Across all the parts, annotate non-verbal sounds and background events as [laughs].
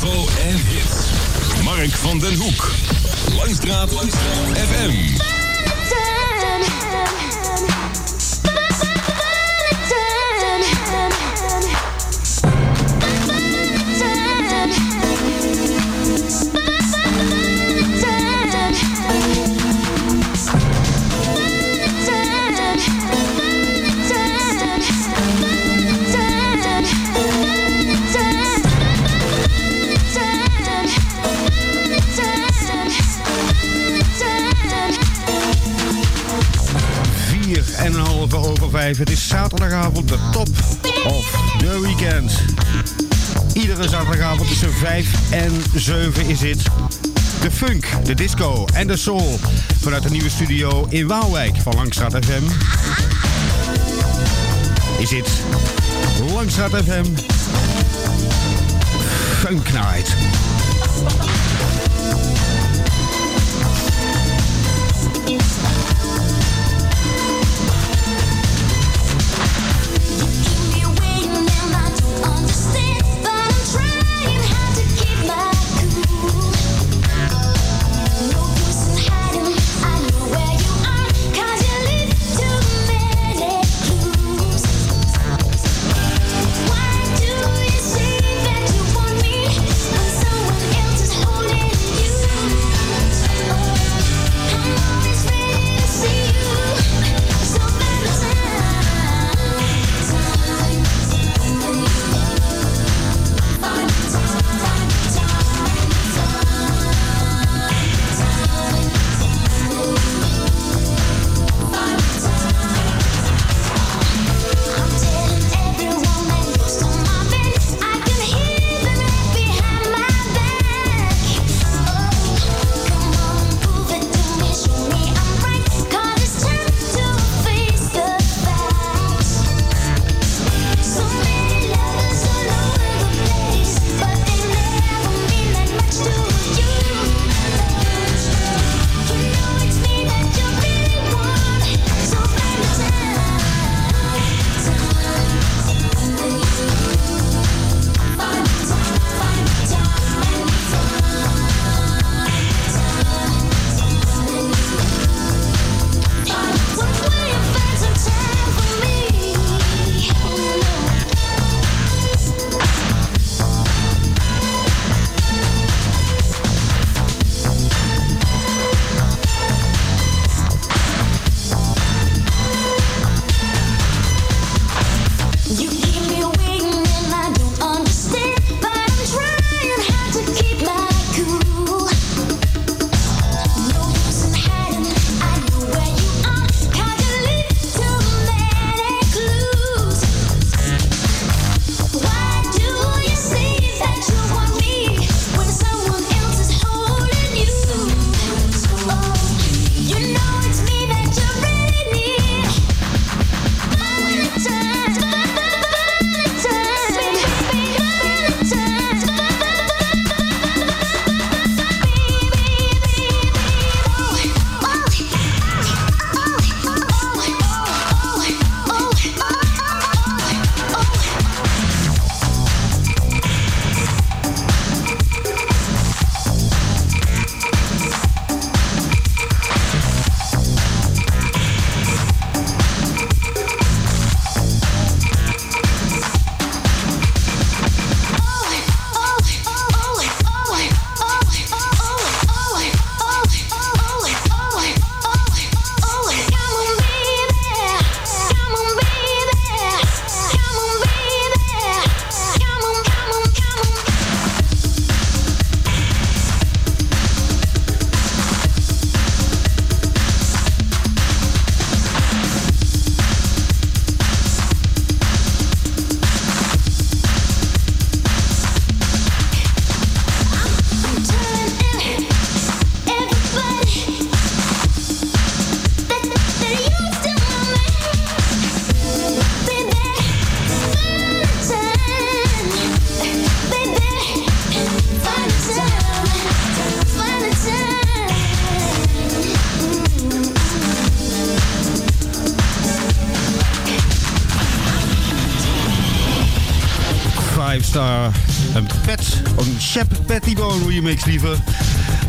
Info en hits. Mark van den Hoek. Langstraat FM. Het is zaterdagavond de top of de weekend. Iedere zaterdagavond tussen 5 en 7 is het de funk, de disco en de soul. Vanuit de nieuwe studio in Waalwijk van Langstraat FM. Is dit Langstraat FM Funk Night.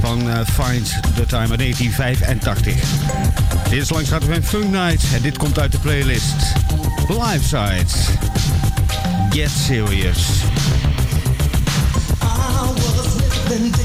Van uh, Find the Time 1985. Dit is langs van Funk Night en dit komt uit de playlist. Live Sides. Get Serious. I was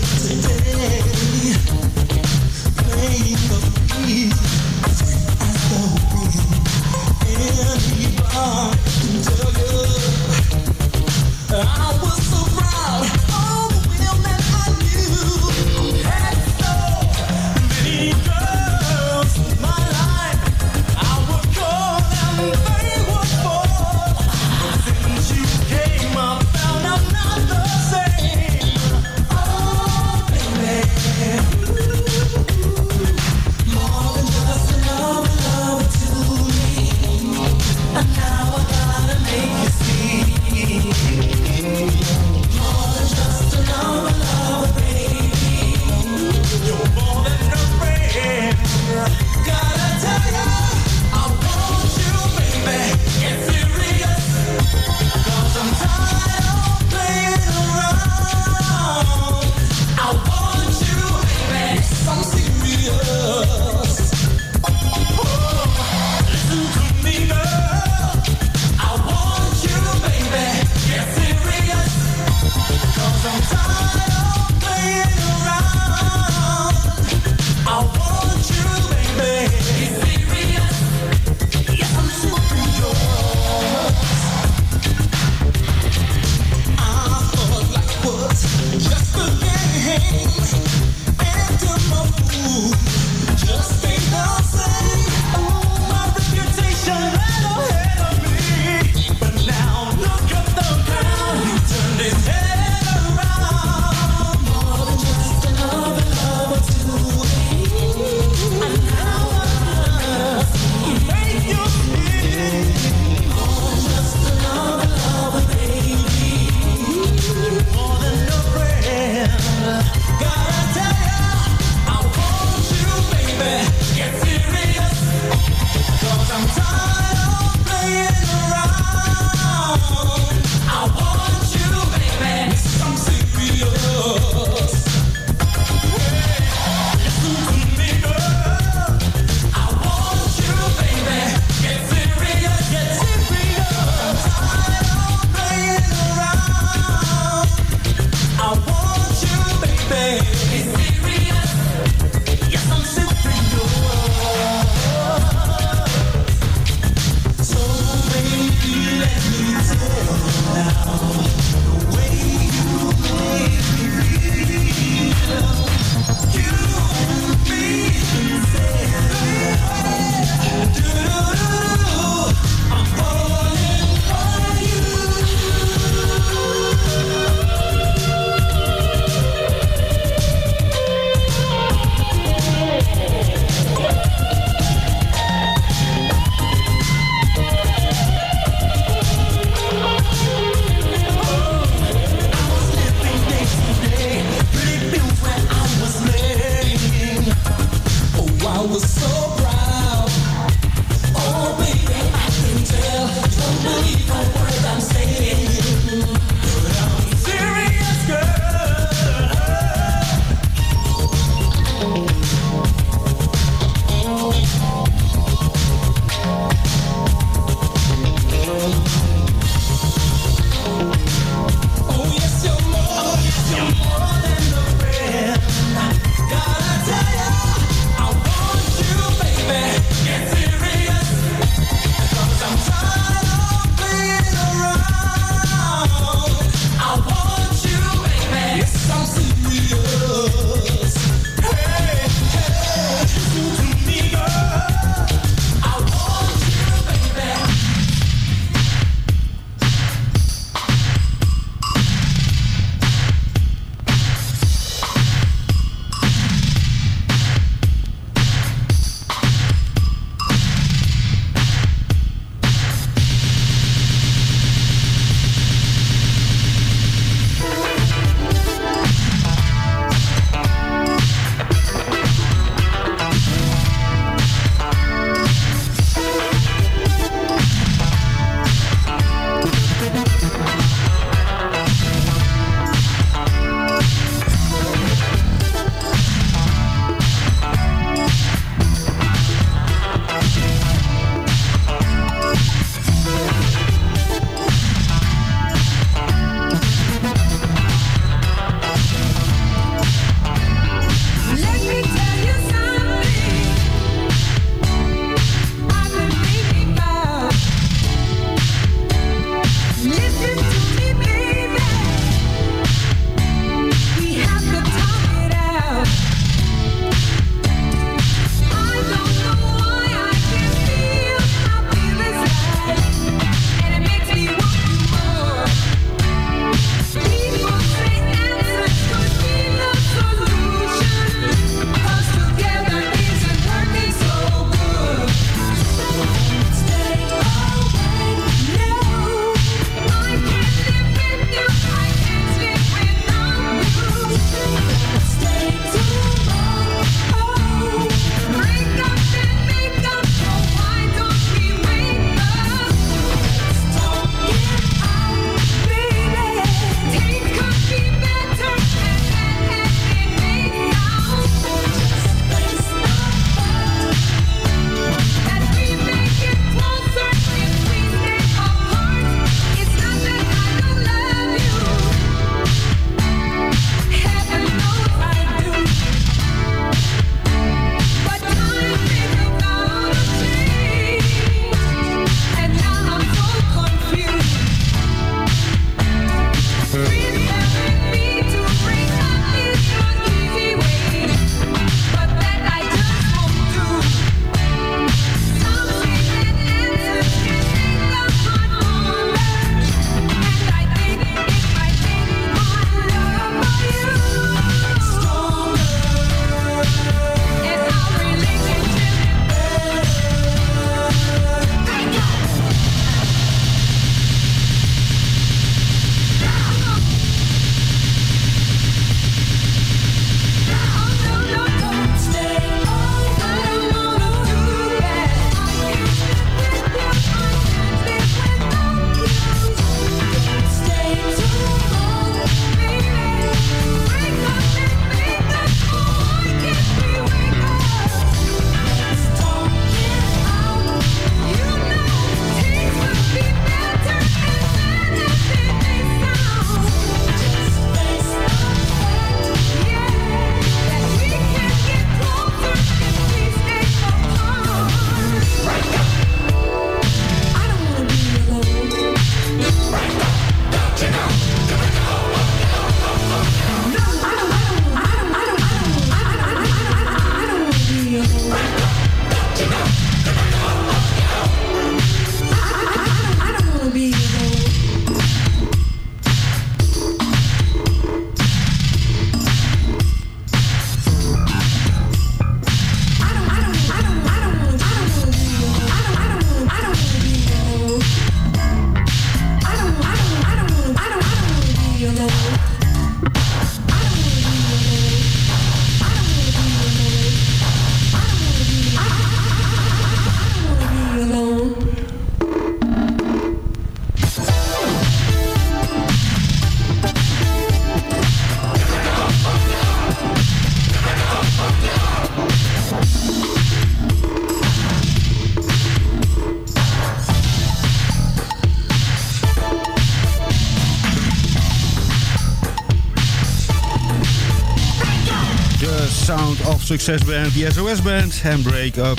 Sound of Success Band, The SOS Band en Break Up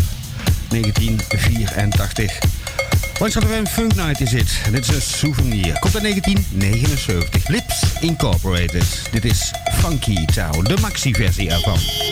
1984. Langs een Funk Night is het. Dit is een souvenir. Komt uit 1979. Lips Incorporated. Dit is Funky Town, de maxi-versie ervan.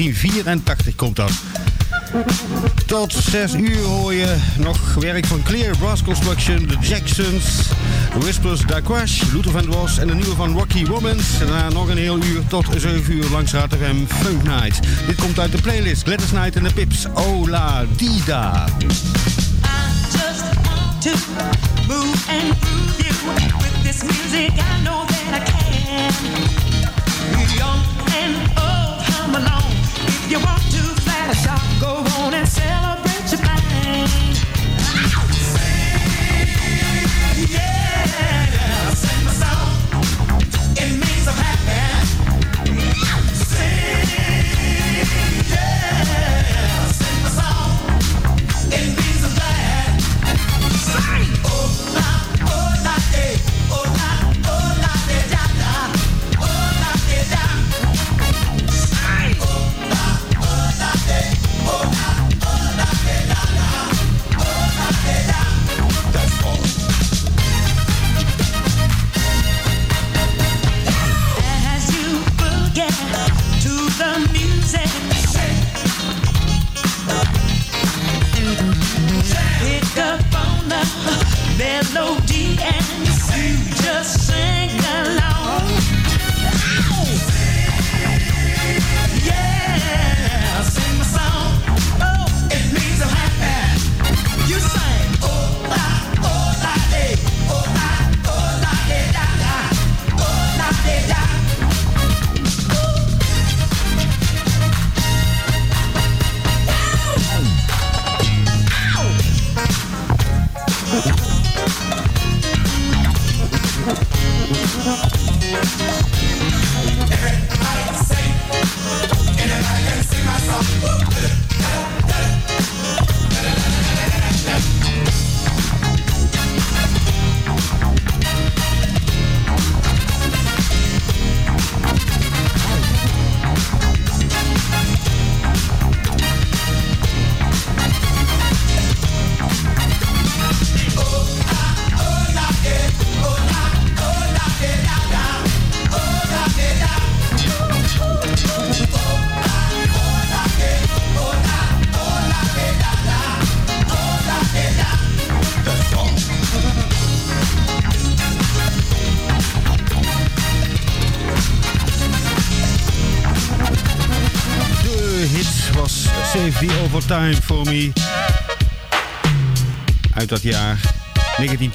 1984 komt dat. Tot 6 uur hoor je nog werk van Clear Brass Construction, The Jacksons, Whispers, Daquash, Luther Van Was en de nieuwe van Rocky Romans. Daarna nog een heel uur tot 7 uur langs FM Funk Night. Dit komt uit de playlist Gladys Night en de Pips. Ola Dida. I just move and with this music. I know that I can.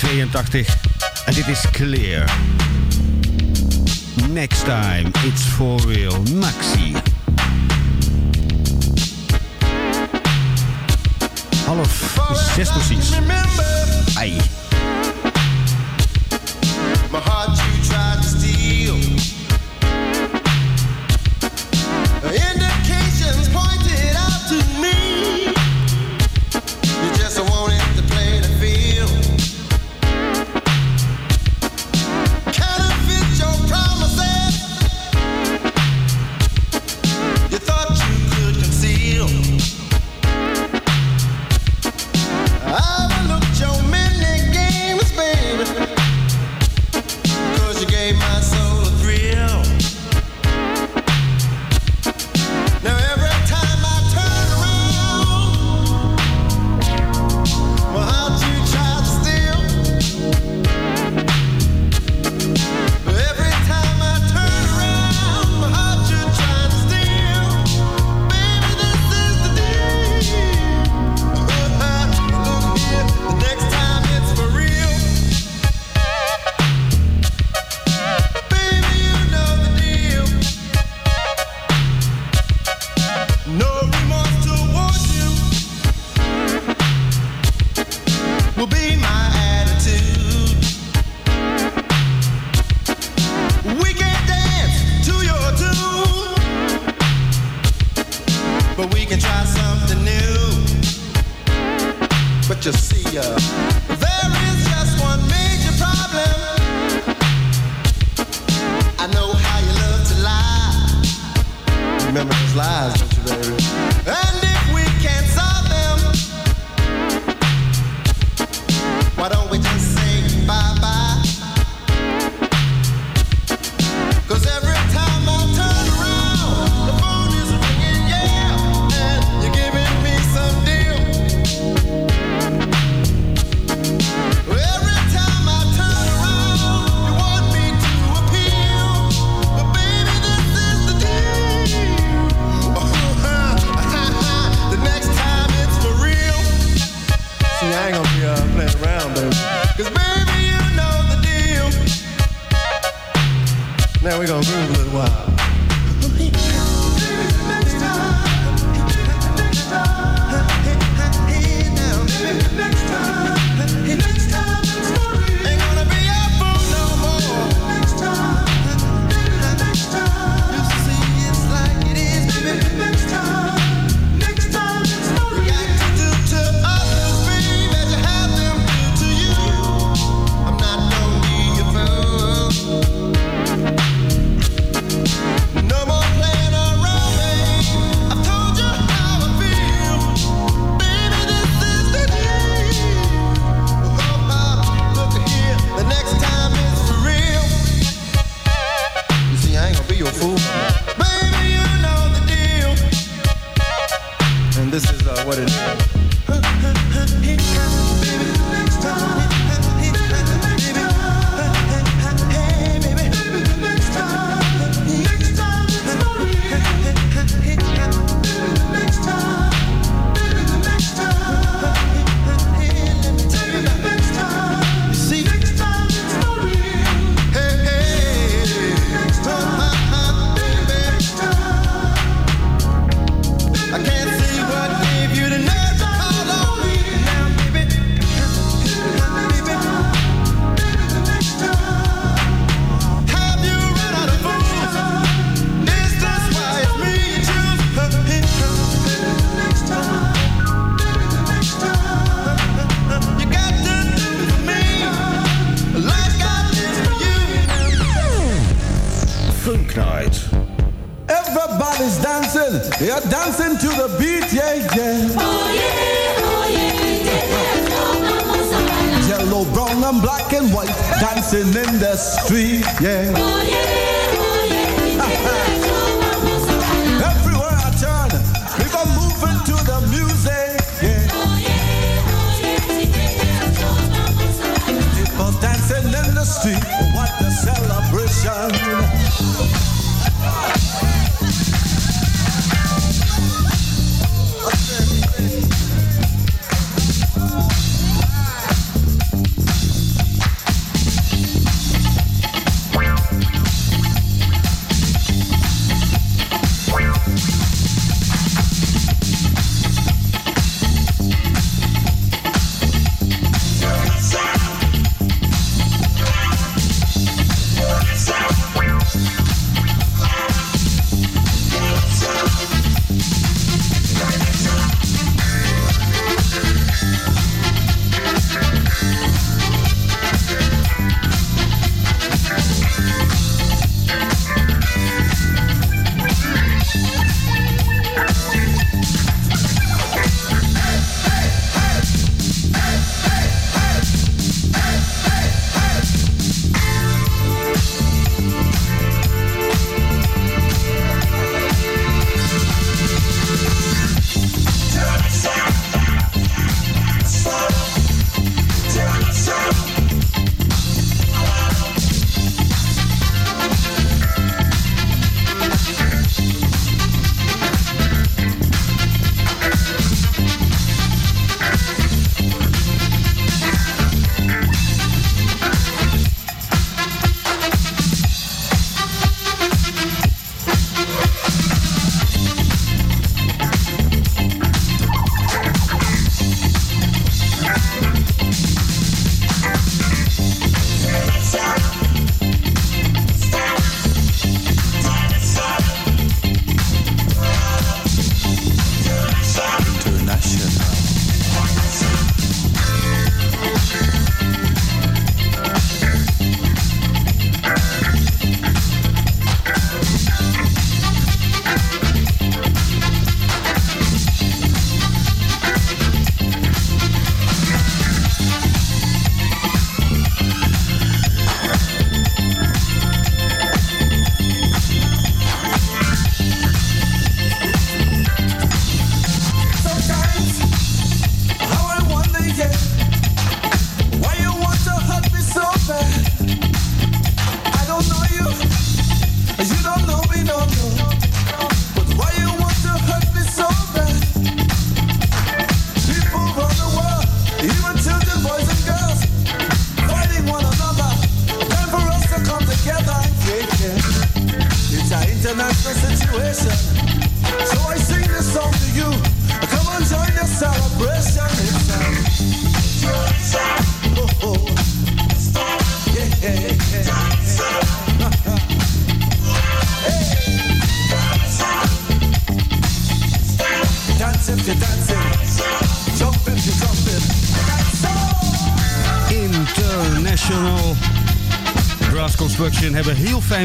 1982. En dit is Clear. Next time, it's for real. Maxi. Half zes precies. Ai.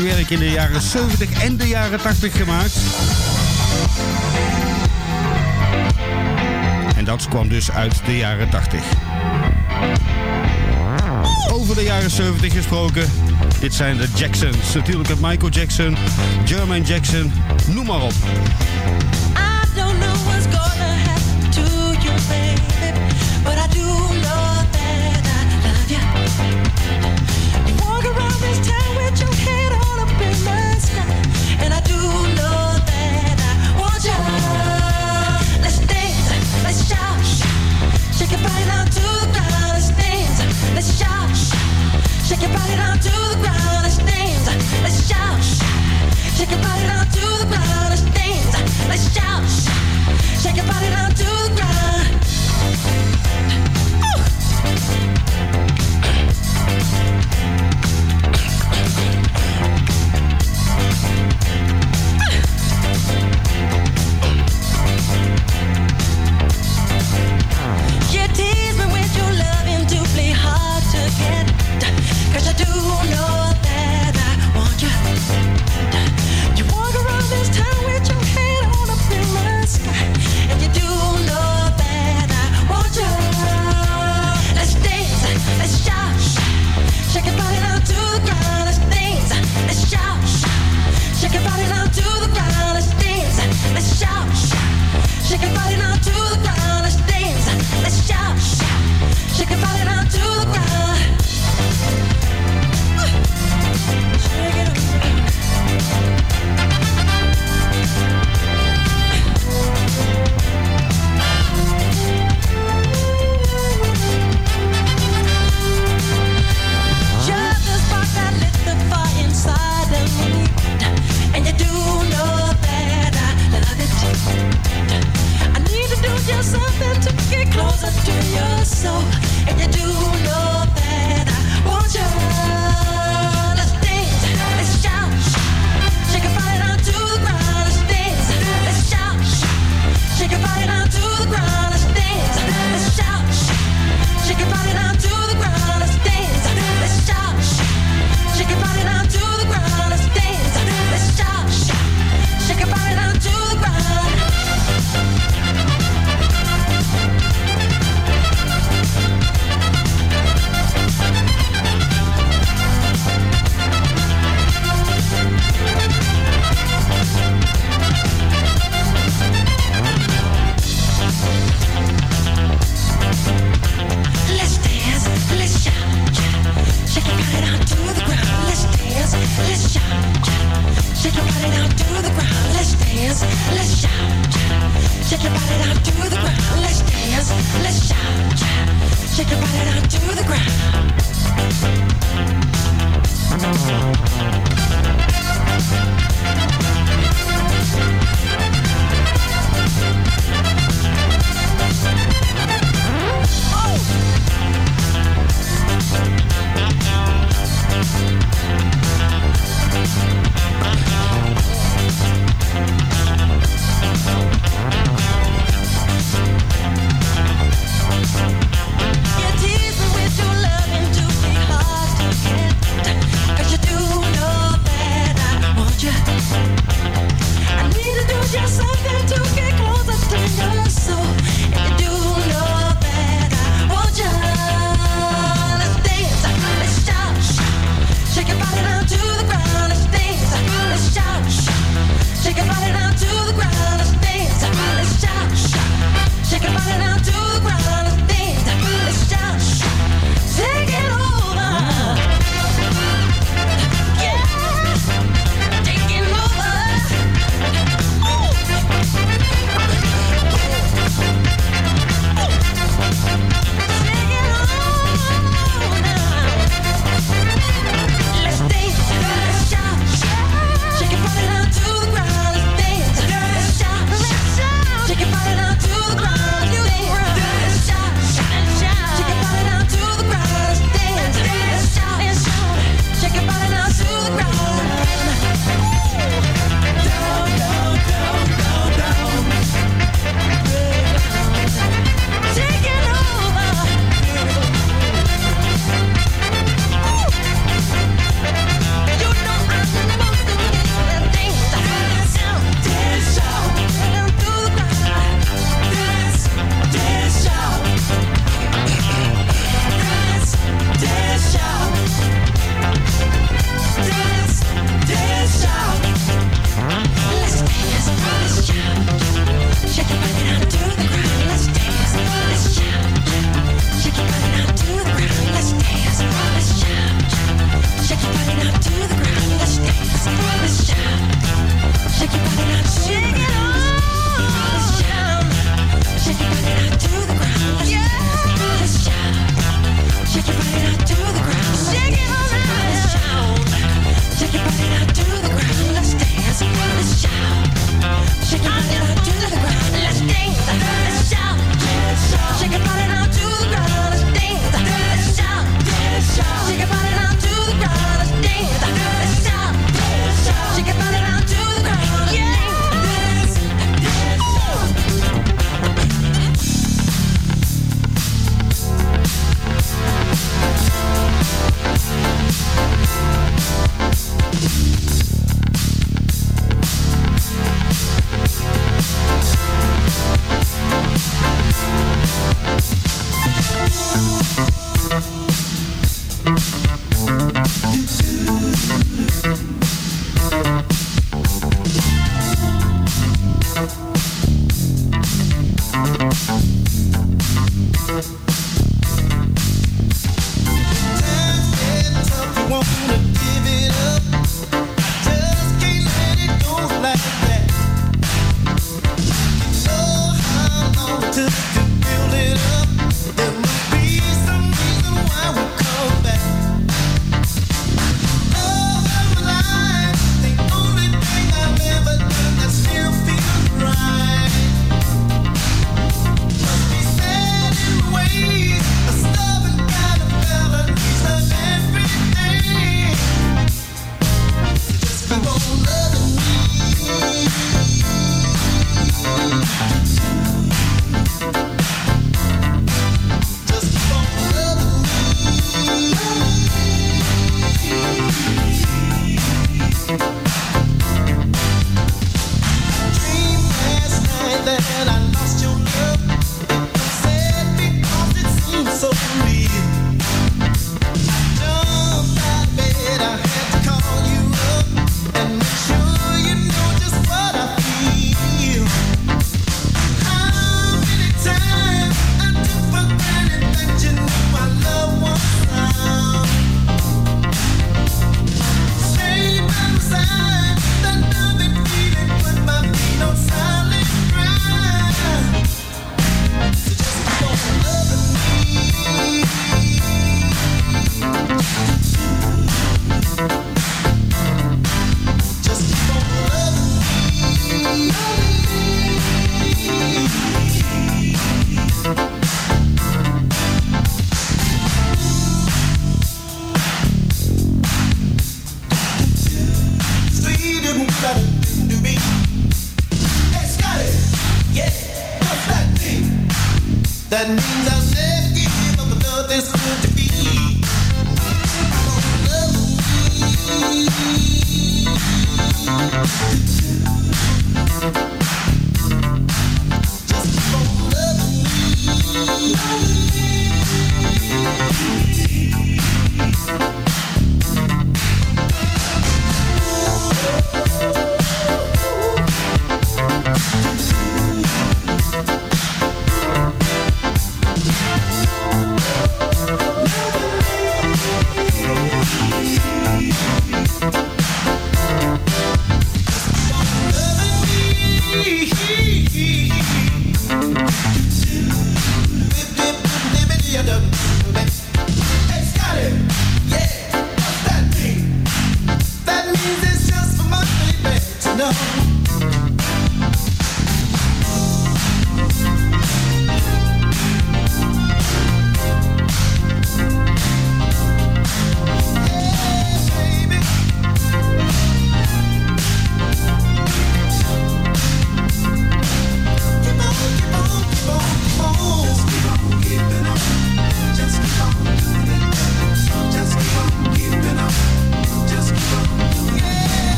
Fijn werk in de jaren 70 en de jaren 80 gemaakt. En dat kwam dus uit de jaren 80. Over de jaren 70 gesproken. Dit zijn de Jacksons. Natuurlijk met Michael Jackson, Jermaine Jackson, noem maar op.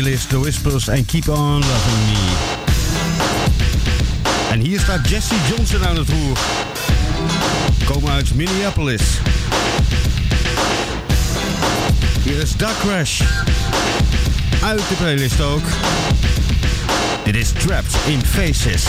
playlist The Whispers en Keep On Loving Me. En hier staat Jesse Johnson aan het roer. Komen uit Minneapolis. Hier is Dark Crash. Uit de playlist ook. Dit is Trapped in Faces.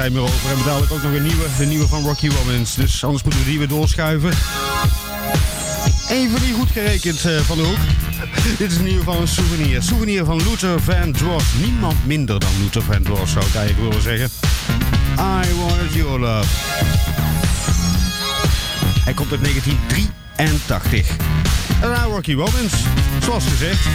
Tijd meer over. En dadelijk ook nog een nieuwe, de nieuwe van Rocky Robbins. Dus anders moeten we die weer doorschuiven. Even niet goed gerekend uh, van de hoek. [laughs] Dit is een nieuwe van een souvenir. Souvenir van Luther Van Vandross. Niemand minder dan Luther Van Vandross zou ik eigenlijk willen zeggen. I Want Your Love. Hij komt uit 1983. En Rocky Robbins, zoals gezegd.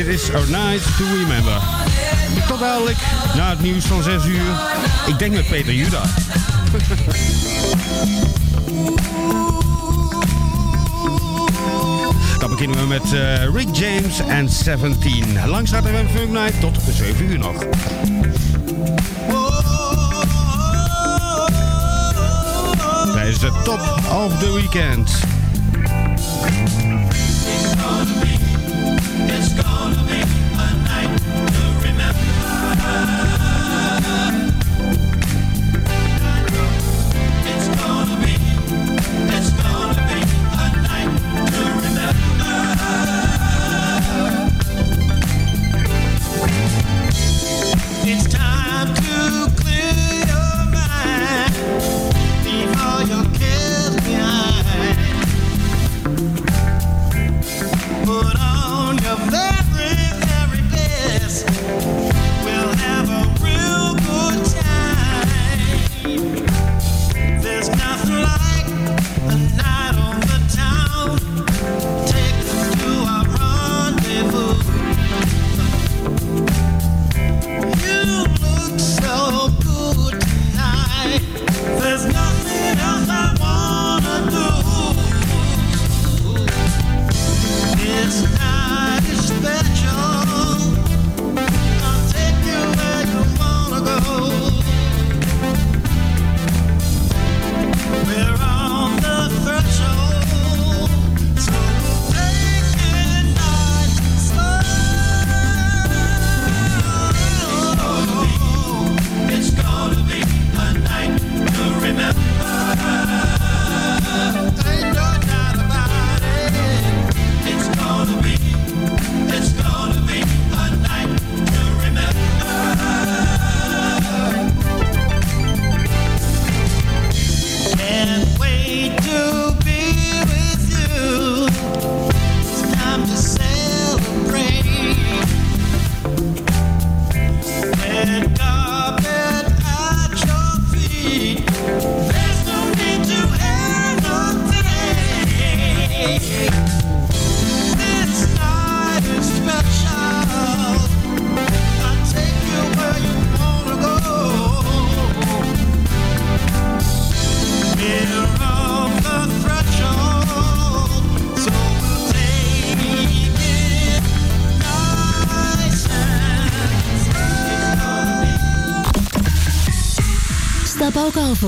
Dit is A Night to Remember. Tot dadelijk, na het nieuws van 6 uur. Ik denk met Peter Juda. Dan beginnen we met uh, Rick James en 17. Langs gaat een Funk Night tot 7 uur nog. Tijdens de top of the weekend.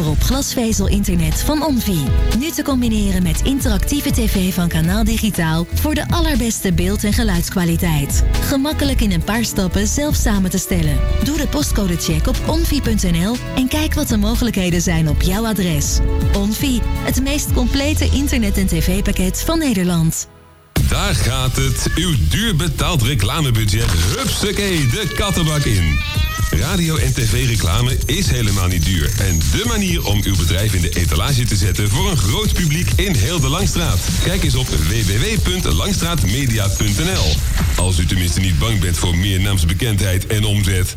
Glasvezel-internet van Onvi. Nu te combineren met interactieve tv van Kanaal Digitaal voor de allerbeste beeld- en geluidskwaliteit. Gemakkelijk in een paar stappen zelf samen te stellen. Doe de postcodecheck op onvi.nl en kijk wat de mogelijkheden zijn op jouw adres. Onvi, het meest complete internet- en tv-pakket van Nederland. Daar gaat het. Uw duur betaald reclamebudget. Hupsakee, de kattenbak in. Radio en tv-reclame is helemaal niet duur. En de manier om uw bedrijf in de etalage te zetten voor een groot publiek in heel de Langstraat. Kijk eens op www.langstraatmedia.nl. Als u tenminste niet bang bent voor meer naamsbekendheid en omzet.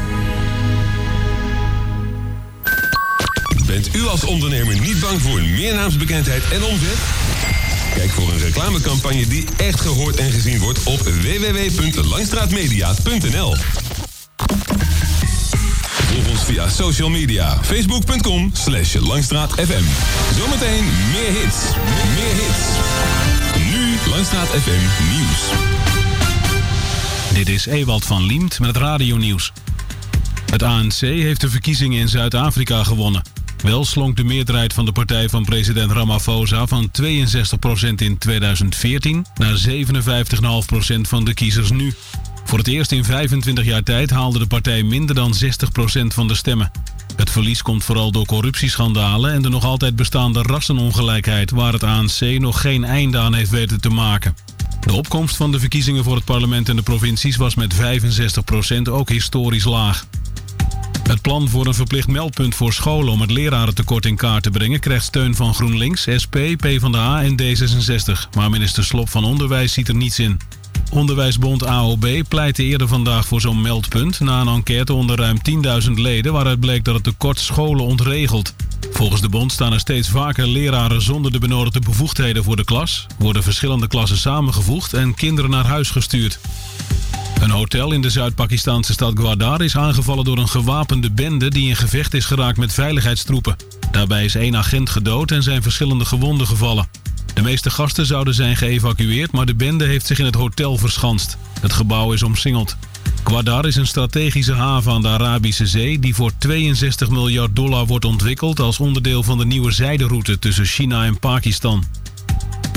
Bent u als ondernemer niet bang voor meer naamsbekendheid en omzet? Kijk voor een reclamecampagne die echt gehoord en gezien wordt op www.langstraatmedia.nl. Volg ons via social media. Facebook.com slash langstraatfm. Zometeen meer hits. Meer hits. Nu Langstraat FM Nieuws. Dit is Ewald van Liemt met het radionieuws. Het ANC heeft de verkiezingen in Zuid-Afrika gewonnen. Wel slonk de meerderheid van de partij van president Ramaphosa van 62% in 2014 naar 57,5% van de kiezers nu. Voor het eerst in 25 jaar tijd haalde de partij minder dan 60% van de stemmen. Het verlies komt vooral door corruptieschandalen en de nog altijd bestaande rassenongelijkheid waar het ANC nog geen einde aan heeft weten te maken. De opkomst van de verkiezingen voor het parlement en de provincies was met 65% ook historisch laag. Het plan voor een verplicht meldpunt voor scholen om het lerarentekort in kaart te brengen krijgt steun van GroenLinks, SP, PvdA en D66. Maar minister Slop van Onderwijs ziet er niets in. Onderwijsbond AOB pleitte eerder vandaag voor zo'n meldpunt... na een enquête onder ruim 10.000 leden... waaruit bleek dat het tekort scholen ontregelt. Volgens de bond staan er steeds vaker leraren zonder de benodigde bevoegdheden voor de klas... worden verschillende klassen samengevoegd en kinderen naar huis gestuurd. Een hotel in de Zuid-Pakistanse stad Gwadar is aangevallen door een gewapende bende... die in gevecht is geraakt met veiligheidstroepen. Daarbij is één agent gedood en zijn verschillende gewonden gevallen. De meeste gasten zouden zijn geëvacueerd, maar de bende heeft zich in het hotel verschanst. Het gebouw is omsingeld. Gwadar is een strategische haven aan de Arabische Zee... die voor 62 miljard dollar wordt ontwikkeld... als onderdeel van de nieuwe zijderoute tussen China en Pakistan.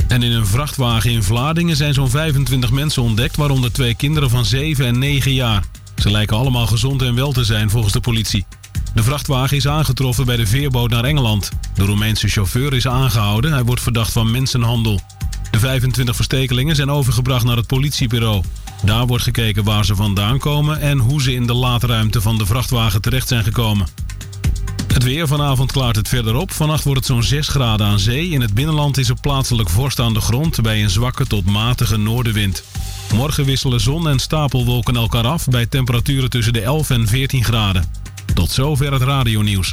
En in een vrachtwagen in Vladingen zijn zo'n 25 mensen ontdekt... waaronder twee kinderen van 7 en 9 jaar. Ze lijken allemaal gezond en wel te zijn volgens de politie. De vrachtwagen is aangetroffen bij de veerboot naar Engeland. De Roemeense chauffeur is aangehouden. Hij wordt verdacht van mensenhandel. De 25 verstekelingen zijn overgebracht naar het politiebureau. Daar wordt gekeken waar ze vandaan komen en hoe ze in de laadruimte van de vrachtwagen terecht zijn gekomen. Het weer vanavond klaart het verder op. Vannacht wordt het zo'n 6 graden aan zee. In het binnenland is er plaatselijk vorst aan de grond bij een zwakke tot matige noordenwind. Morgen wisselen zon en stapelwolken elkaar af bij temperaturen tussen de 11 en 14 graden. Tot zover het radionieuws.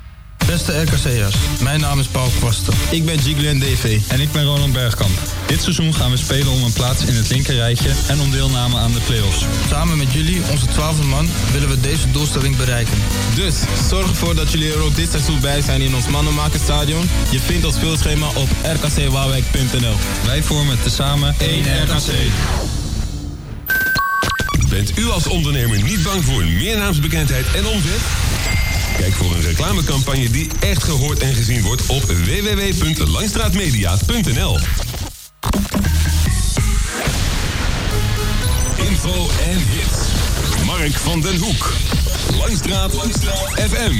Beste RKC'ers, mijn naam is Paul Kwasten. Ik ben Giglen DV. En ik ben Roland Bergkamp. Dit seizoen gaan we spelen om een plaats in het linkerrijtje en om deelname aan de play-offs. Samen met jullie, onze twaalfde man, willen we deze doelstelling bereiken. Dus, zorg ervoor dat jullie er ook dit seizoen bij zijn in ons Mannenmakerstadion. Je vindt ons speelschema op rkcwaalwijk.nl. Wij vormen tezamen één RKC. Bent u als ondernemer niet bang voor meer naamsbekendheid en omzet? Kijk voor een reclamecampagne die echt gehoord en gezien wordt op www.langstraatmedia.nl. Info en hits. Mark van den Hoek. Langstraat, Langstraat FM.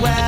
Well.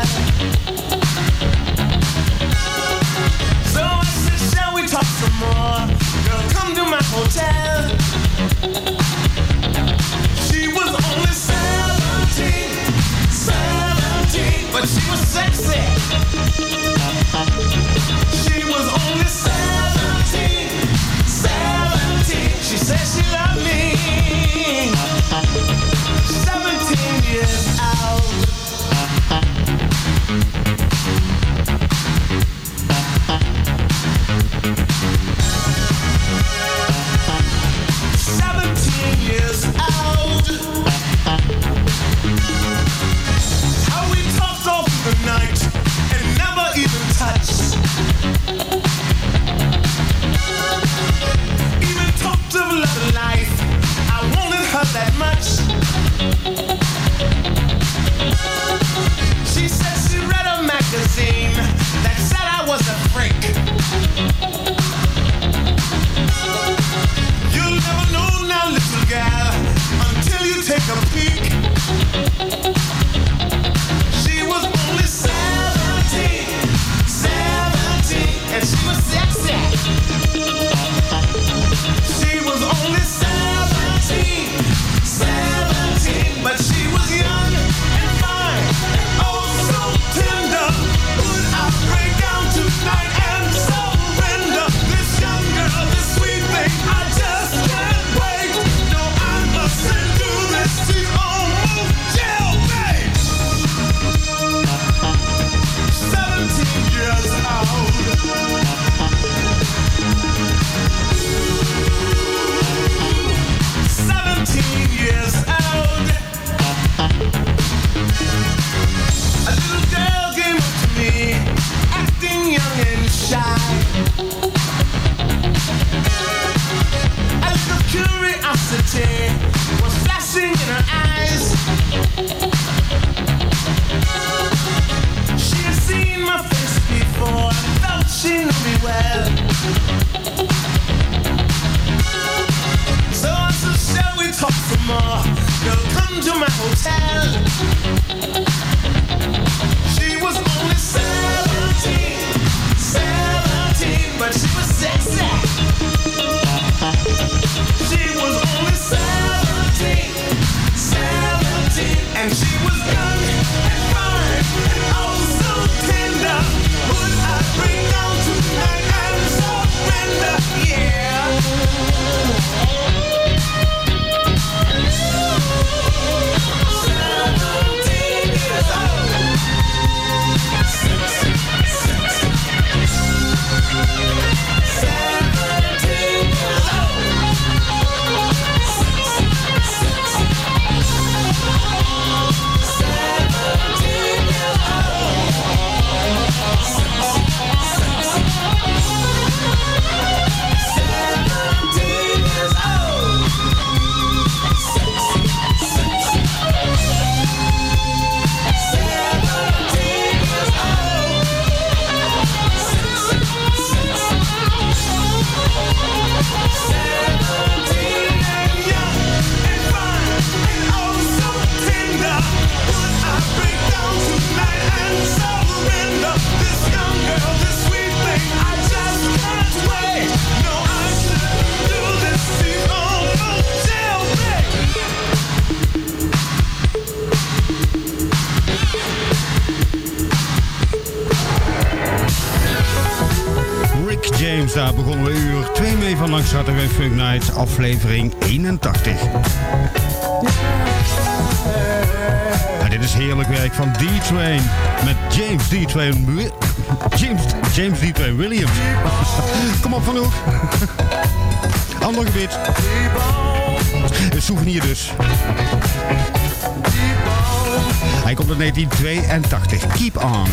1982. Keep on.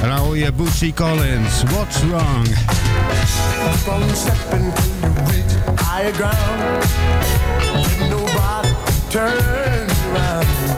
En dan hoor je Bootsy Collins. What's wrong? Higher ground, nobody turns around.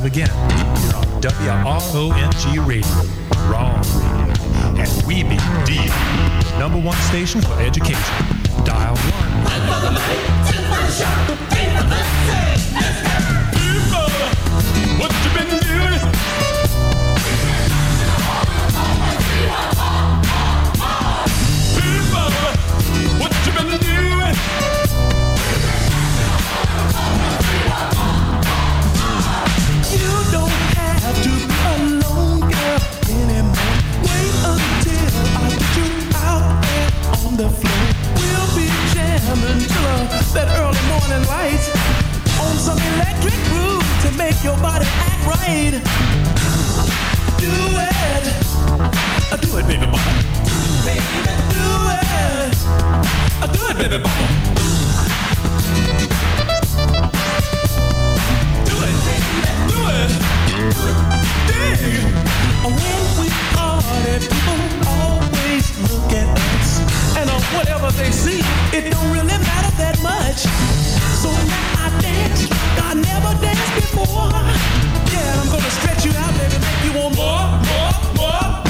live again here on WROMG Radio, Wrong, Radio, and we be deep. Number one station for education. Dial one. made. Do it. Do it, baby boy. Baby, do it. Do it, baby boy. Do it. Do it. Dig. When we party, people always look at us. And on whatever they see, it don't really matter that much. So now I dance like I never danced before. Yeah, I'm gonna stretch you out, baby, make you want more, more, more.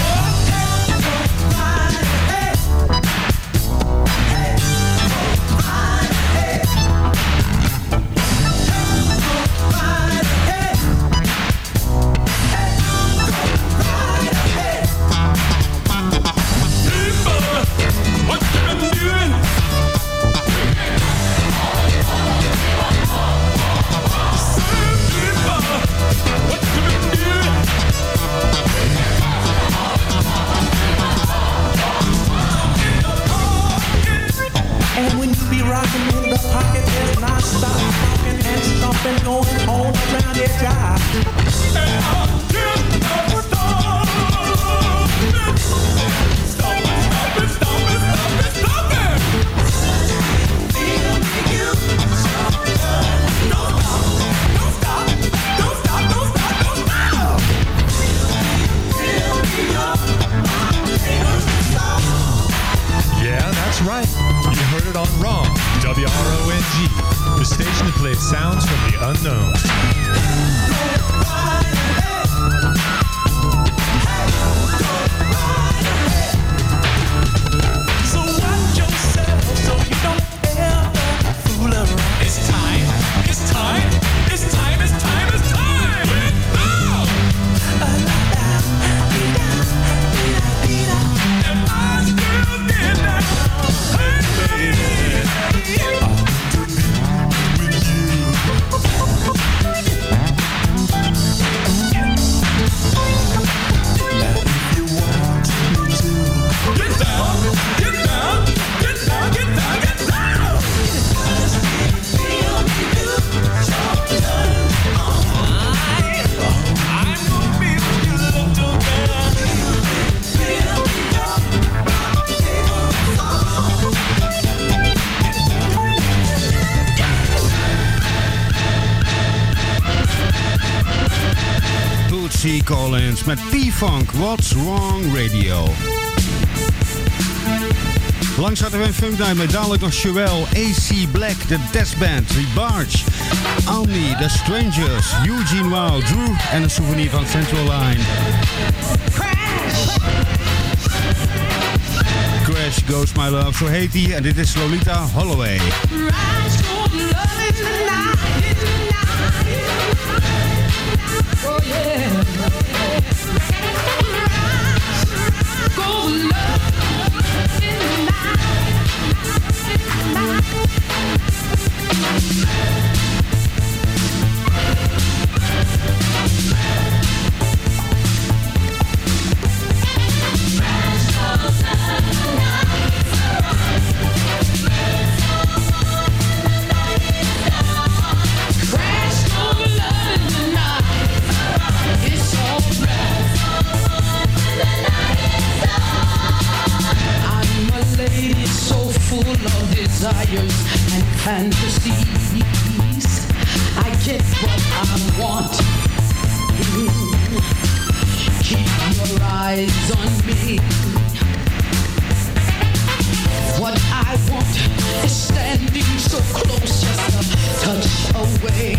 C. Collins met P-Funk What's Wrong Radio. Langs hadden we een funknight met dadelijk nog Sherelle, AC Black, The Death Band, Rebarge, Omni, The Strangers, Eugene Wow, Drew en een souvenir van Central Line. Crash! Crash Goes My Love, zo heet hij en dit is Lolita Holloway. Oh yeah. Of desires and fantasies. I get what I want. Keep your eyes on me. What I want is standing so close, just a touch away,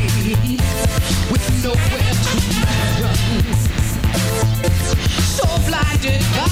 with nowhere to run. So blinded by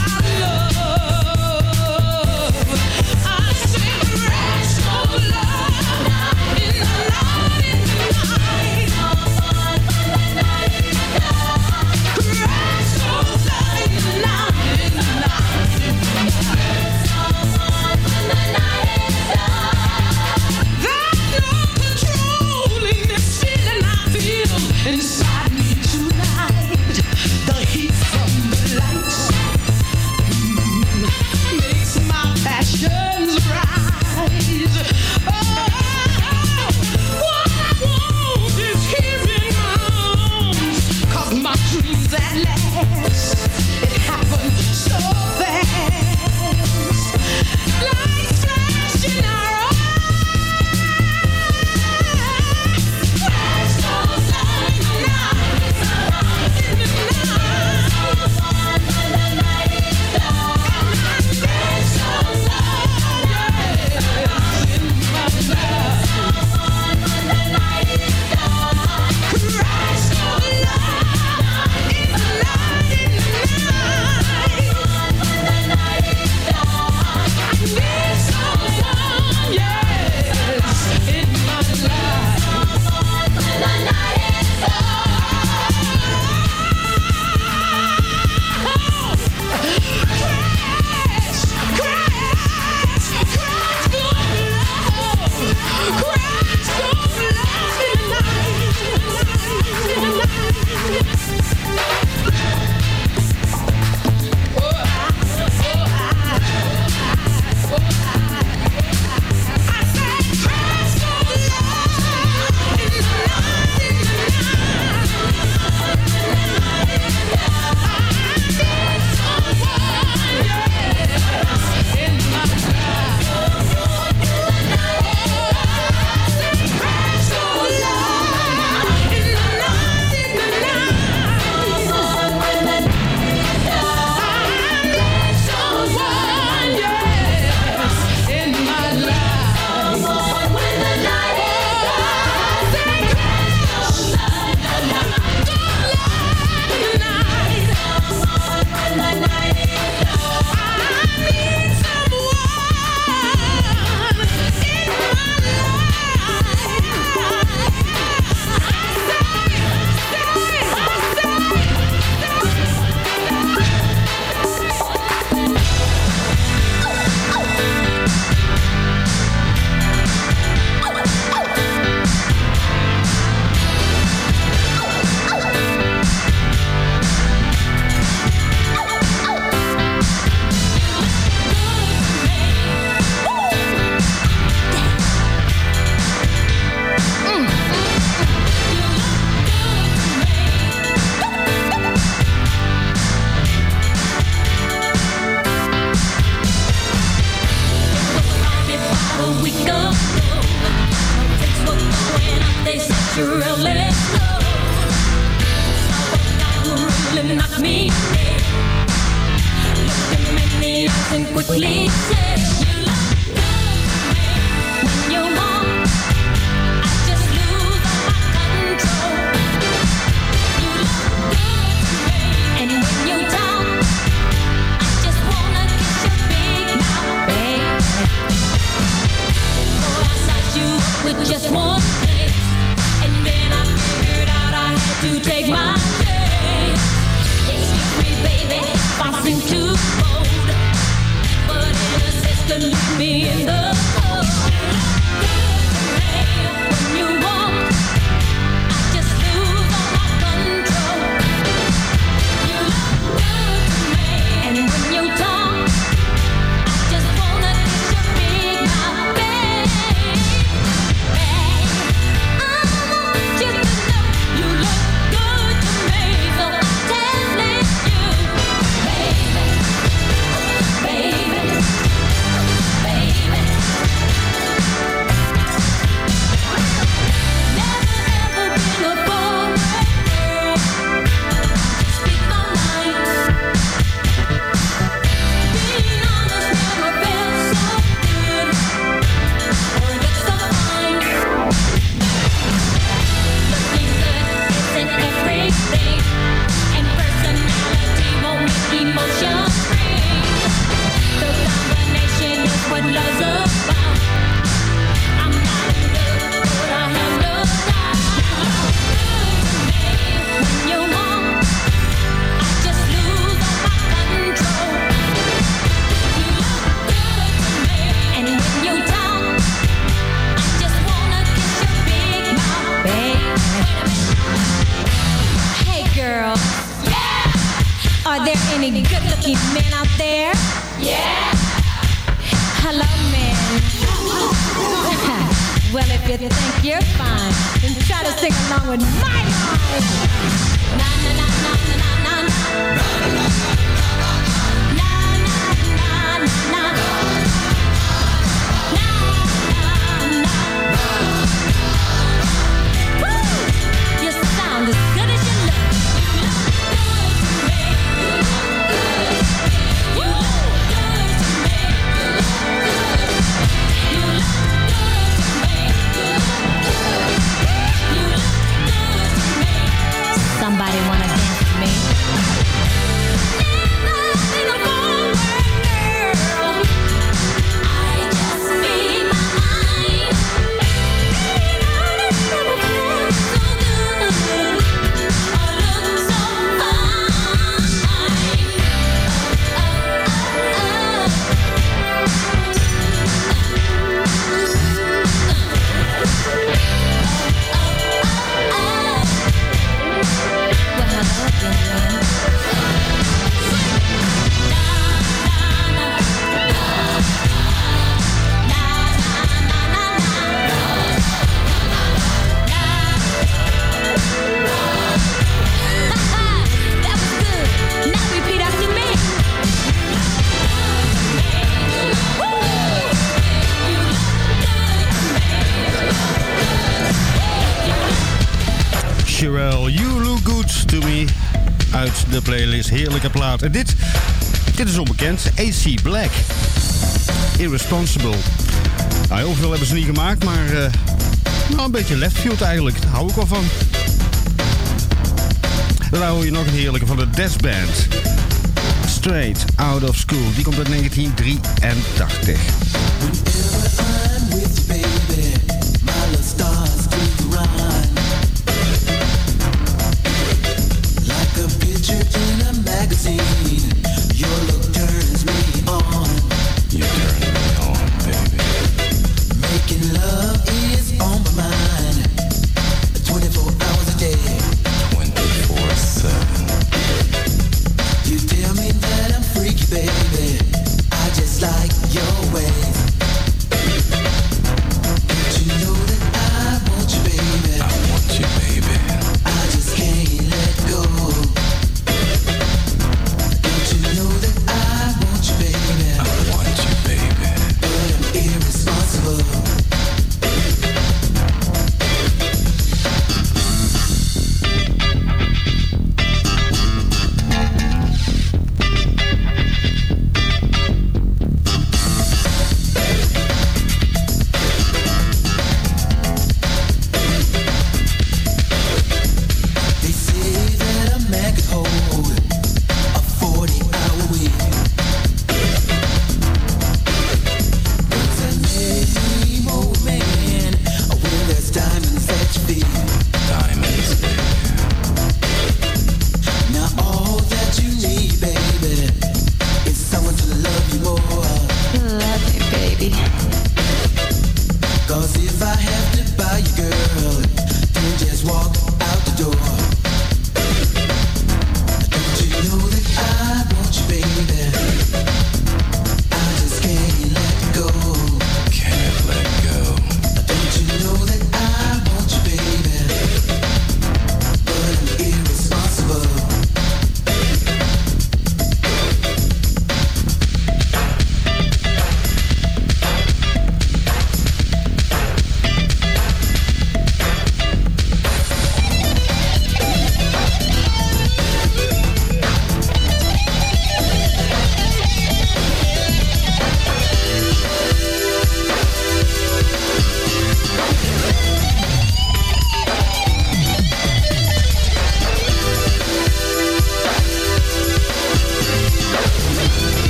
If you think you're fine, then try to sing along with my line. Na na na na na na na. En dit, dit is onbekend. AC Black. Irresponsible. Nou, heel veel hebben ze niet gemaakt, maar uh, nou, een beetje leftfield eigenlijk. Daar hou ik wel van. Daar hoor je nog een heerlijke van de Death Band. Straight Out of School. Die komt uit 1983.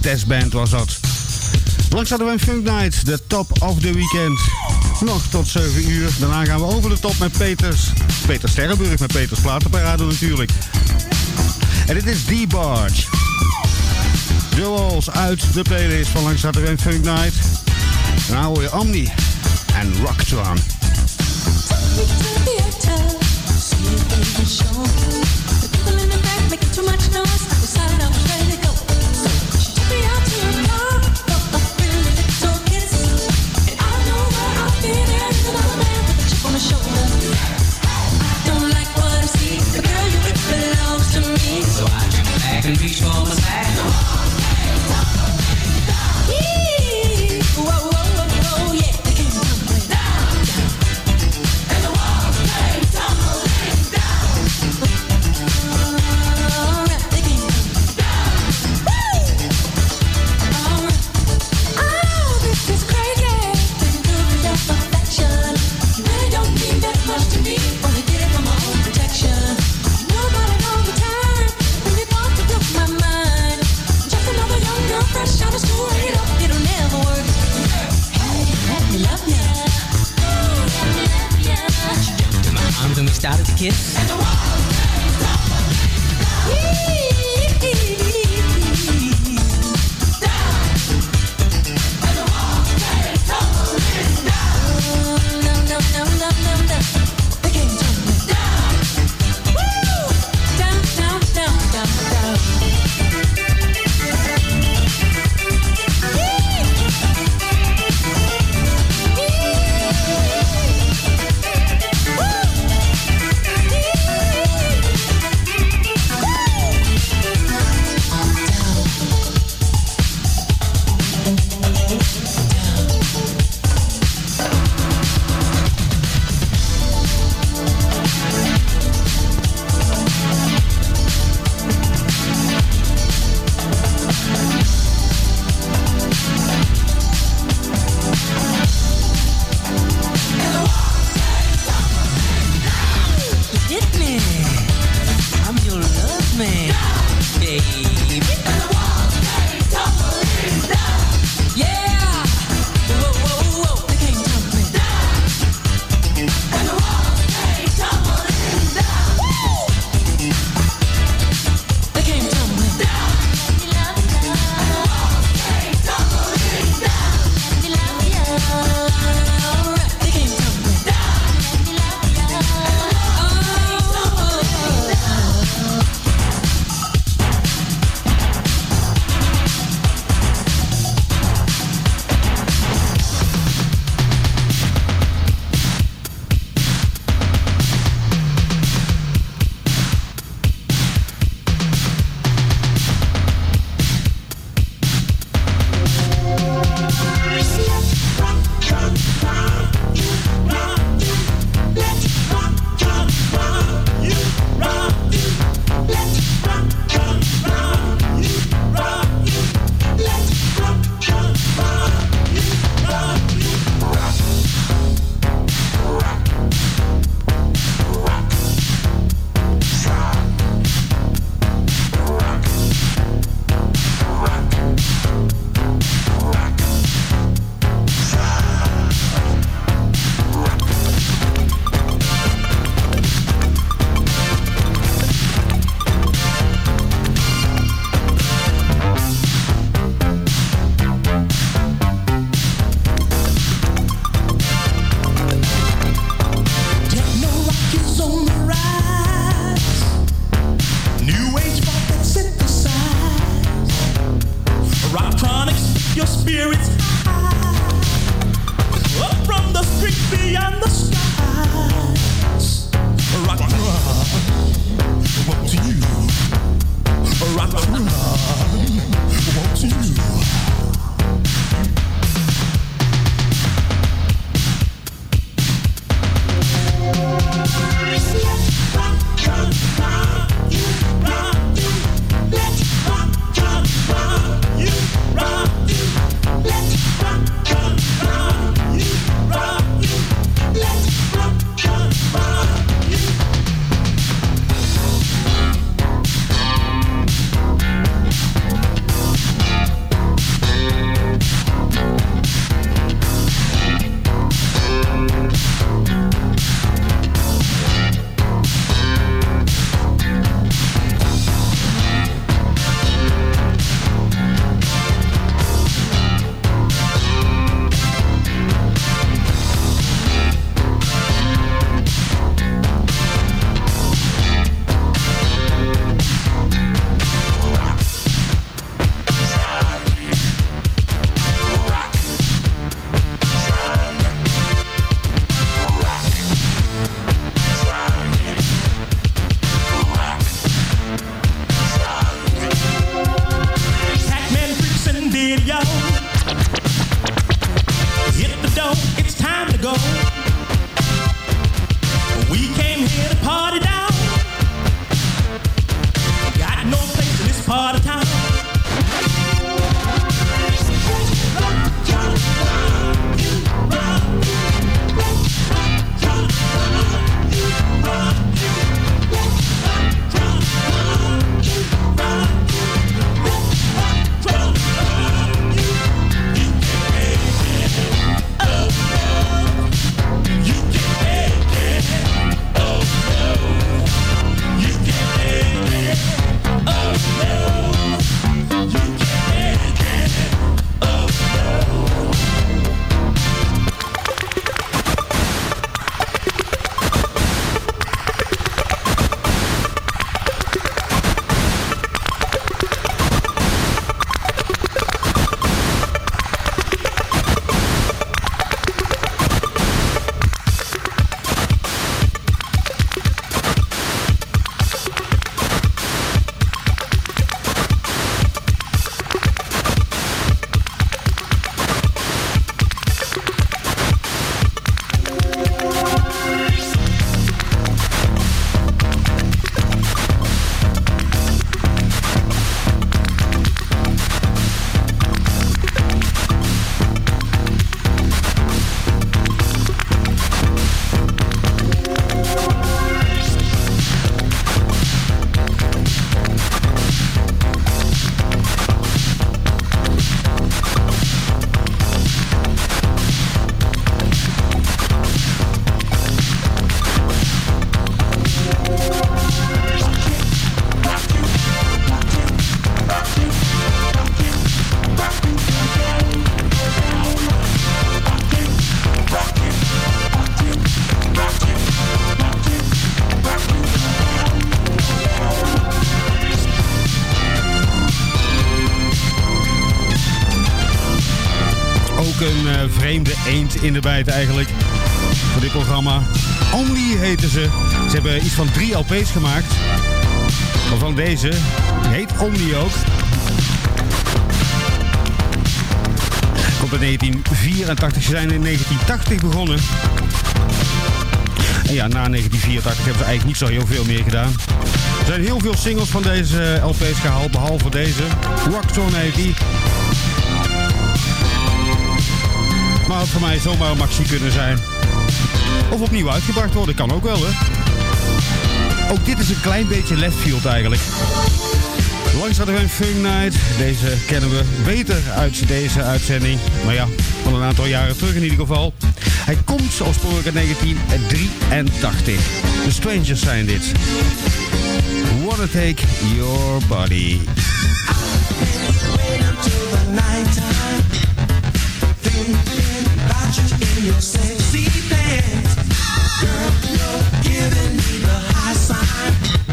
desband was dat. Langs hadden we een Funk Night, de top of the weekend. Nog tot 7 uur. Daarna gaan we over de top met Peters. Peter Sterrenburg met Peters Platenparade natuurlijk. En dit is D-Barge. Jewels uit de playlist van Langs hadden we een Funk Night. Daarna hoor je Omni en Rocktron. In de bijt eigenlijk. Voor dit programma. Only heten ze. Ze hebben iets van drie LP's gemaakt. Waarvan deze heet Omni ook. Komt in 1984. Ze zijn in 1980 begonnen. En ja, na 1984 hebben ze eigenlijk niet zo heel veel meer gedaan. Er zijn heel veel singles van deze LP's gehaald, behalve deze. Rockzone heet Had voor mij zomaar een maxi kunnen zijn. Of opnieuw uitgebracht worden, kan ook wel hè. Ook dit is een klein beetje left field eigenlijk. Langs hadden we een Funk Night. Deze kennen we beter uit deze uitzending. Maar ja, van een aantal jaren terug in ieder geval. Hij komt oorspronkelijk uit 1983. De Strangers zijn dit. Wanna take your body. Sexy pants. Girl, you're giving me the high sign.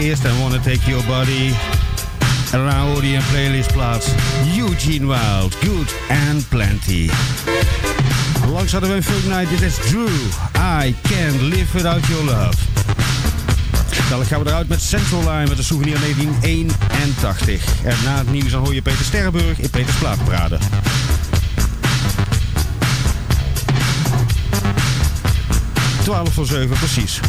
eerst en Wanna Take Your Body. En daarna playlist plaats. Eugene Wild, Good and Plenty. Langs hadden we een Funk Night, dit is Drew. I Can't Live Without Your Love. Dan gaan we eruit met Central Line met de souvenir 1981. En na het nieuws dan hoor je Peter Sterrenburg in Peters Plaat 12 voor 7 precies.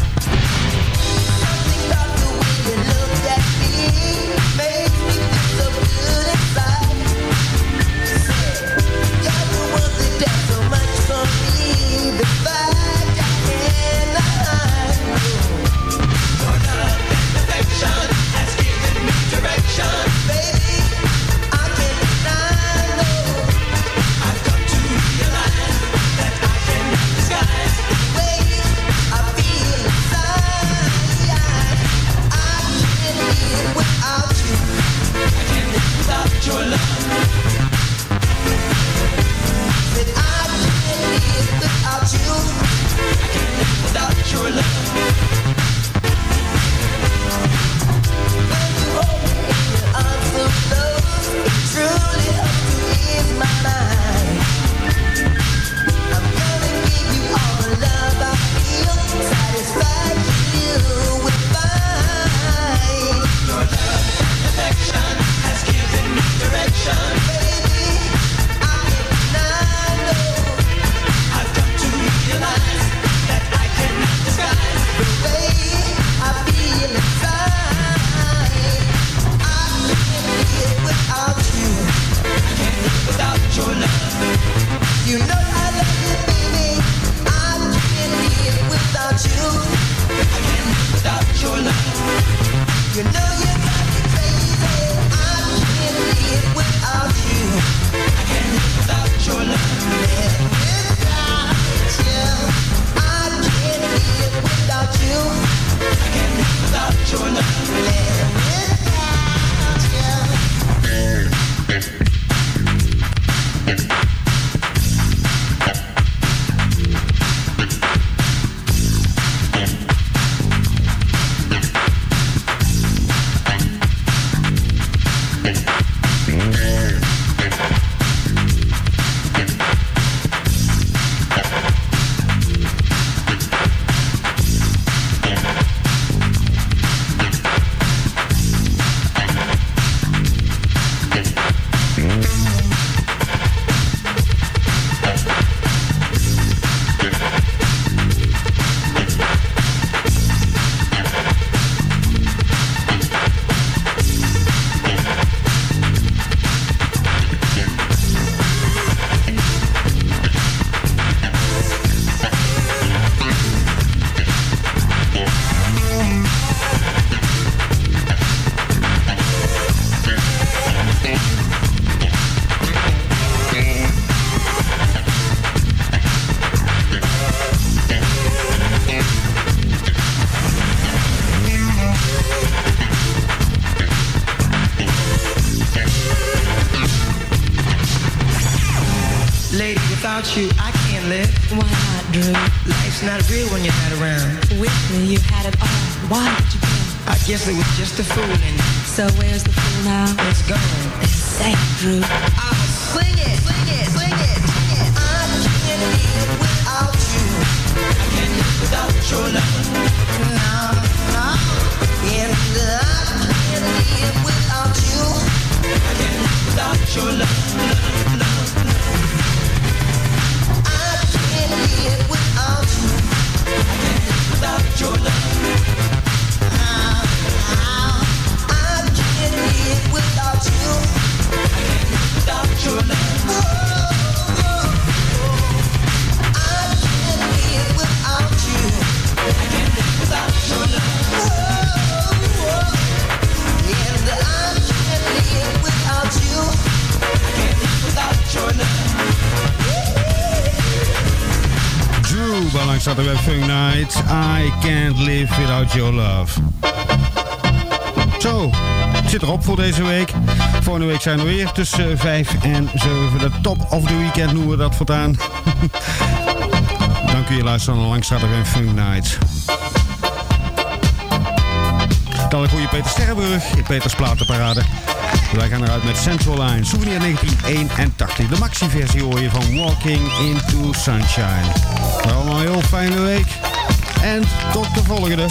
Not real when you're not around. With me, you had it all. Why did you go? I guess it was just a fooling. So where's the fool now? It's gone. Say, Drew. Ah. Sing it, sing it, sing it. I can't live without you. I can't live without your love. No, no. And I can't live without you. I can't live without your love. Er bij Funk Night. I can't live without your love. Zo, het zit erop voor deze week. Volgende week zijn we weer tussen 5 en 7. De top of the weekend noemen we dat voortaan. [laughs] Dank u je luisteren naar Langstraat en Funk Night. Dan een goede Peter Sterrenburg in Peters Platenparade. Wij gaan eruit met Central Line, Souvenir 1981. De maxi-versie hoor je van Walking into Sunshine. Allemaal een heel fijne week. En tot de volgende.